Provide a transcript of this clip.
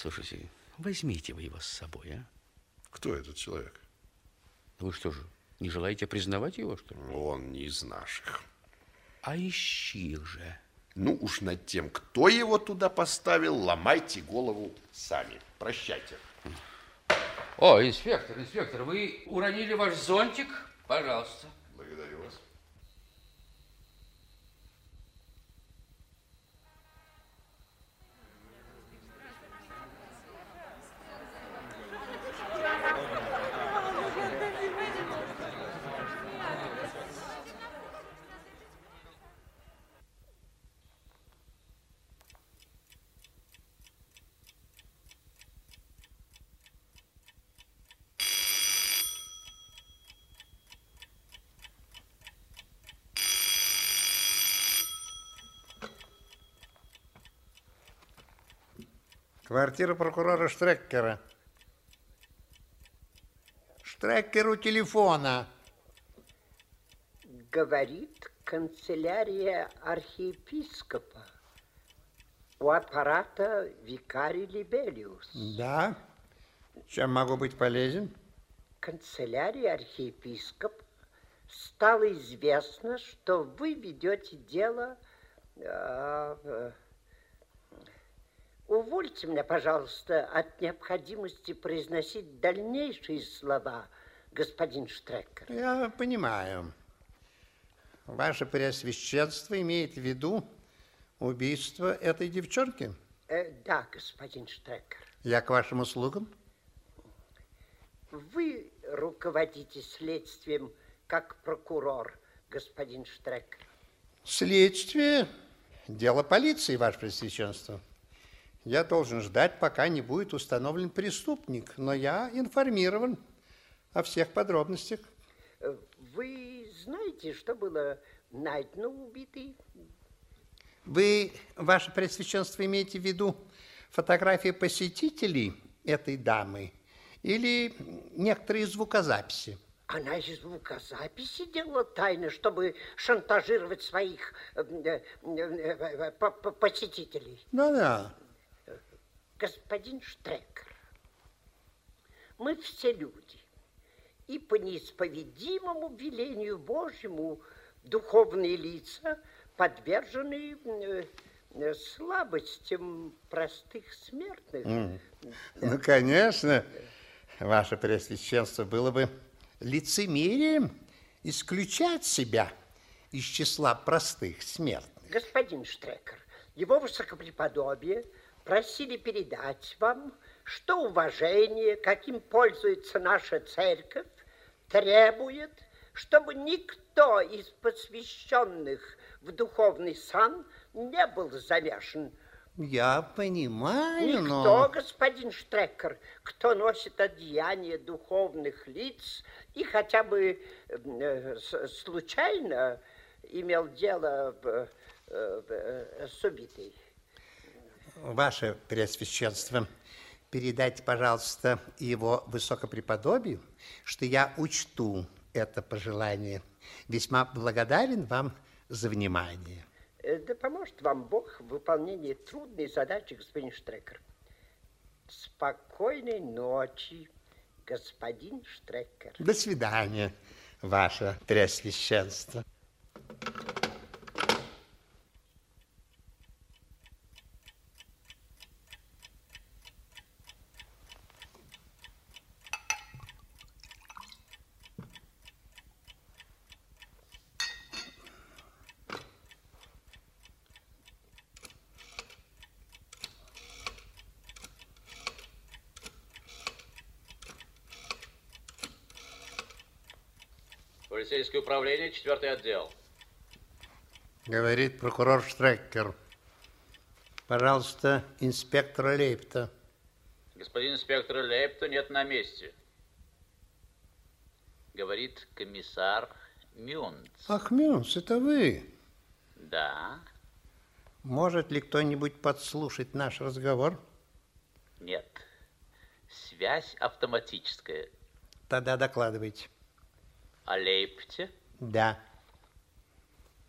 Слушайте, возьмите вы его с собой, а? Кто этот человек? Вы что же, не желаете признавать его, что ли? Он не из наших. А чьих же? Ну уж над тем, кто его туда поставил, ломайте голову сами. Прощайте. О, инспектор, инспектор, вы уронили ваш зонтик? Пожалуйста. Квартира прокурора Штреккера. Штреккер у телефона. Говорит канцелярия архиепископа. У аппарата викарий Либелиус. Да. Чем могу быть полезен? Канцелярии архиепископ стало известно, что вы ведете дело... э, увольте меня, пожалуйста, от необходимости произносить дальнейшие слова, господин Штрекер. Я понимаю. Ваше Преосвященство имеет в виду убийство этой девчонки? Э, да, господин Штрекер. Я к вашим услугам. Вы руководите следствием как прокурор, господин Штрекер. Следствие – дело полиции, Ваше Преосвященство. Я должен ждать, пока не будет установлен преступник, но я информирован о всех подробностях. Э, Вы знаете, что было найдено убитой? Вы, Ваше Преосвященство, имеете в виду фотографии посетителей этой дамы или некоторые звукозаписи? Она из звукозаписи делала тайно, чтобы шантажировать своих э, э, по- по- посетителей. Да-да. Господин Штрекер, мы все люди, и по неисповедимому велению Божьему духовные лица подвержены э, э, слабостям простых смертных. Ну, конечно, Ваше Преосвященство, было бы лицемерием исключать себя из числа простых смертных. Господин Штрекер, его высокопреподобие просили передать вам, что уважение, каким пользуется наша церковь, требует, чтобы никто из посвященных в духовный сан не был замешан. Я понимаю, Никто, но... господин Штрекер, кто носит одеяние духовных лиц и хотя бы э, случайно имел дело э, э, с убитой. Ваше Преосвященство, передайте, пожалуйста, его высокопреподобию, что я учту это пожелание. Весьма благодарен вам за внимание. Э, Да поможет вам Бог в выполнении трудной задачи, господин Штрекер. Спокойной ночи, господин Штрекер. До свидания, Ваше Преосвященство. Полицейское управление, четвертый отдел. Говорит прокурор Штрекер. Пожалуйста, инспектора Лейпта. Господин инспектор Лепта нет на месте. Говорит комиссар Мюнц. Ах, Мюнс, это вы. Да, Может ли кто-нибудь подслушать наш разговор? нет. Связь автоматическая. Тогда докладывайте. О Да.